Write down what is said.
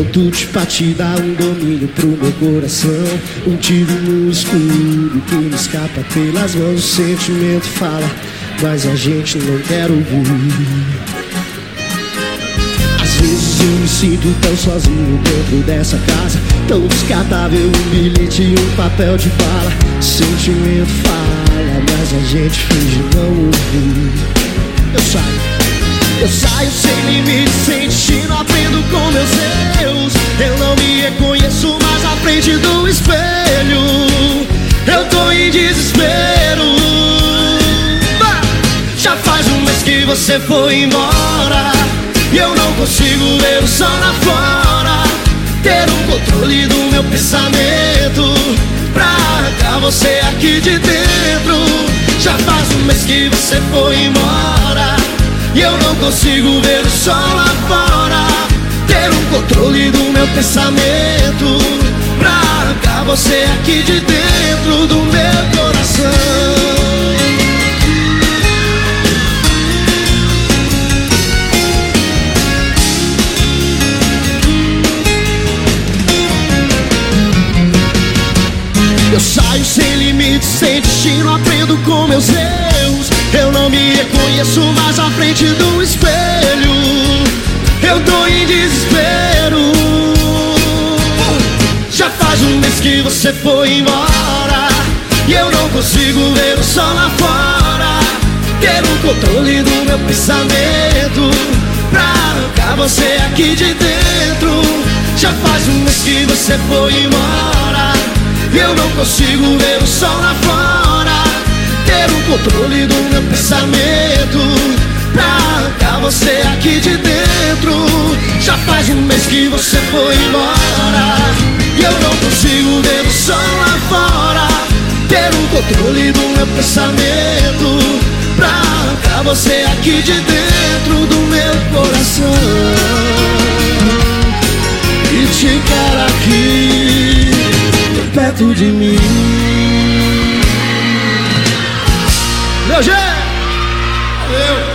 atitude pra te um domínio pro meu coração. Um tiro no escuro que me escapa pelas mãos. O sentimento fala, mas a gente não quer ouvir. Às vezes eu me sinto tão sozinho dentro dessa casa. Tão descartável um bilhete e um papel de bala. Sentimento fala, mas a gente finge não ouvir. Eu saio. Eu saio sem limite, sem destino, aprendo com meus erros. Eu não me reconheço mais à frente do espelho. Eu tô em desespero. Já faz um mês que você foi embora. E eu não consigo ver o sol lá fora. Ter um controle do meu pensamento. Pra arrancar você aqui de dentro. Já faz um mês que você foi embora. E eu não consigo ver o sol lá fora Ter um controle do meu pensamento Pra arrancar você aqui de dentro do meu coração. Eu saio sem limites, sem destino, aprendo com meus erros Eu não me reconheço mais à frente do espelho. Eu tô em desespero. Já faz um mês que você foi embora E eu não consigo ver o sol lá fora. Ter o controle do meu pensamento Pra arrancar você aqui de dentro. Já faz um mês que você foi embora eu não consigo ver o sol lá fora. Ter o controle do pensamento Pra você aqui de dentro Já faz um mês que você foi embora E eu não consigo ver o sol lá fora Ter o controle do meu pensamento Pra você aqui de dentro do meu coração E te quero aqui perto de mim. Meu G! Valeu!